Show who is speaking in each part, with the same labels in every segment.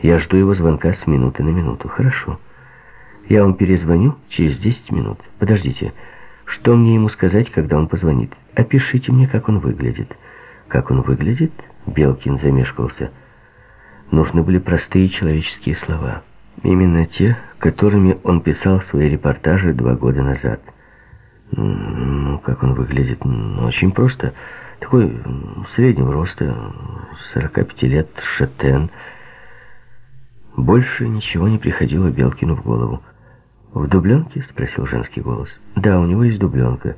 Speaker 1: Я жду его звонка с минуты на минуту. Хорошо. Я вам перезвоню через 10 минут. Подождите. Что мне ему сказать, когда он позвонит? Опишите мне, как он выглядит. Как он выглядит? Белкин замешкался. Нужны были простые человеческие слова. Именно те, которыми он писал свои репортажи два года назад. Ну, как он выглядит? Ну, очень просто. Такой среднего роста, 45 лет, шатен. Больше ничего не приходило Белкину в голову. «В дубленке?» — спросил женский голос. «Да, у него есть дубленка».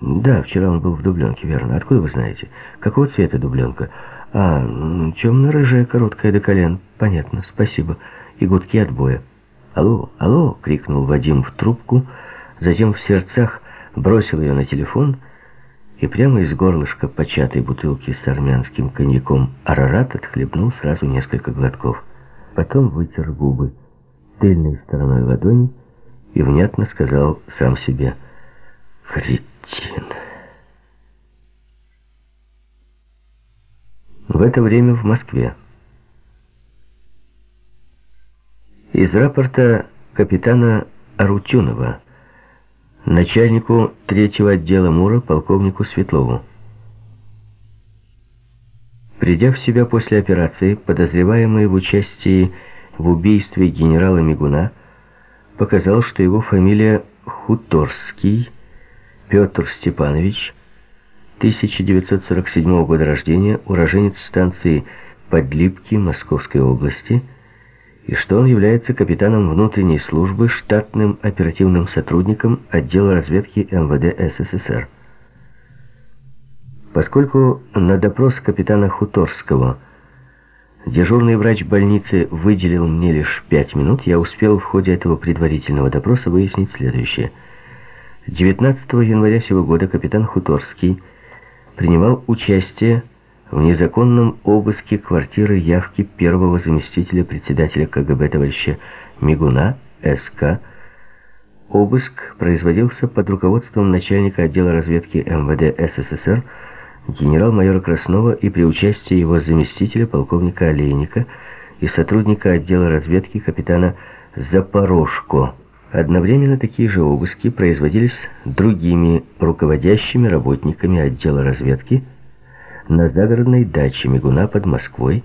Speaker 1: «Да, вчера он был в дубленке, верно. Откуда вы знаете? Какого цвета дубленка?» «А, темно-рыжая, короткая до колен. Понятно, спасибо. И гудки отбоя». «Алло, алло!» — крикнул Вадим в трубку, затем в сердцах бросил ее на телефон и прямо из горлышка початой бутылки с армянским коньяком «Арарат» отхлебнул сразу несколько глотков. Потом вытер губы тыльной стороной ладони и внятно сказал сам себе «Кретин». В это время в Москве. Из рапорта капитана Арутюнова начальнику третьего отдела МУРа полковнику Светлову. Придя в себя после операции, подозреваемый в участии в убийстве генерала Мигуна, показал, что его фамилия Хуторский Петр Степанович, 1947 года рождения, уроженец станции Подлипки Московской области, и что он является капитаном внутренней службы, штатным оперативным сотрудником отдела разведки МВД СССР. Поскольку на допрос капитана Хуторского дежурный врач больницы выделил мне лишь пять минут, я успел в ходе этого предварительного допроса выяснить следующее. 19 января сего года капитан Хуторский принимал участие в незаконном обыске квартиры явки первого заместителя председателя КГБ товарища Мигуна, СК. Обыск производился под руководством начальника отдела разведки МВД СССР генерал-майора Краснова и при участии его заместителя полковника Олейника и сотрудника отдела разведки капитана Запорожко. Одновременно такие же обыски производились другими руководящими работниками отдела разведки на загородной даче Мигуна под Москвой,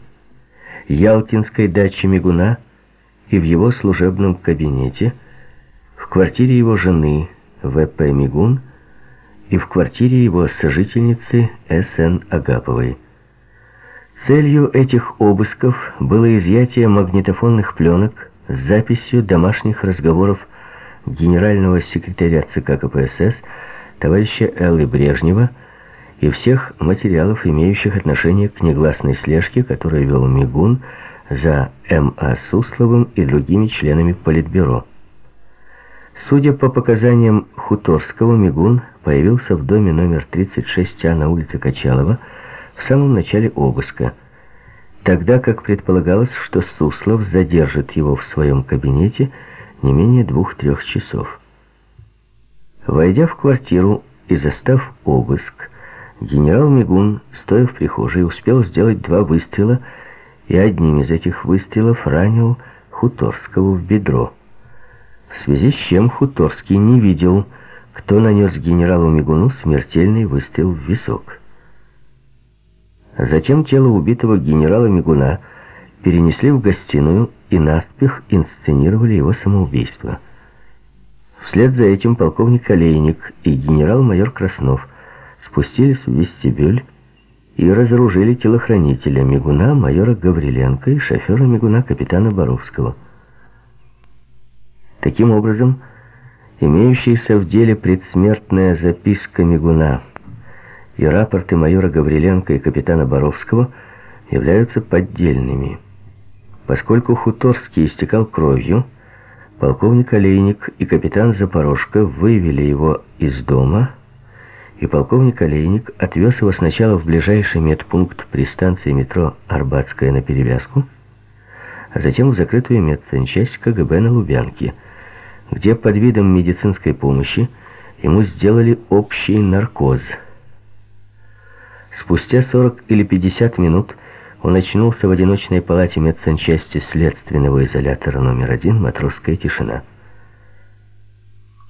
Speaker 1: Ялтинской даче Мигуна и в его служебном кабинете, в квартире его жены В.П. Мигун и в квартире его сожительницы С.Н. Агаповой. Целью этих обысков было изъятие магнитофонных пленок с записью домашних разговоров генерального секретаря ЦК КПСС товарища Эллы Брежнева и всех материалов, имеющих отношение к негласной слежке, которую вел Мигун за М.А. Сусловым и другими членами Политбюро. Судя по показаниям Хуторского, Мигун появился в доме номер 36А на улице Качалова в самом начале обыска, тогда как предполагалось, что Суслов задержит его в своем кабинете не менее двух-трех часов. Войдя в квартиру и застав обыск, генерал Мигун, стоя в прихожей, успел сделать два выстрела и одним из этих выстрелов ранил Хуторского в бедро в связи с чем Хуторский не видел, кто нанес генералу Мигуну смертельный выстрел в висок. Затем тело убитого генерала Мигуна перенесли в гостиную и наспех инсценировали его самоубийство. Вслед за этим полковник Олейник и генерал-майор Краснов спустились в вестибюль и разоружили телохранителя Мигуна, майора Гавриленко и шофера Мигуна, капитана Боровского. Таким образом, имеющаяся в деле предсмертная записка Мигуна и рапорты майора Гавриленко и капитана Боровского являются поддельными. Поскольку Хуторский истекал кровью, полковник Олейник и капитан Запорожко вывели его из дома, и полковник Олейник отвез его сначала в ближайший медпункт при станции метро Арбатская на перевязку, а затем в закрытую медсанчасть КГБ на Лубянке – где под видом медицинской помощи ему сделали общий наркоз. Спустя 40 или 50 минут Он очнулся в одиночной палате медсанчасти следственного изолятора номер один «Матросская тишина».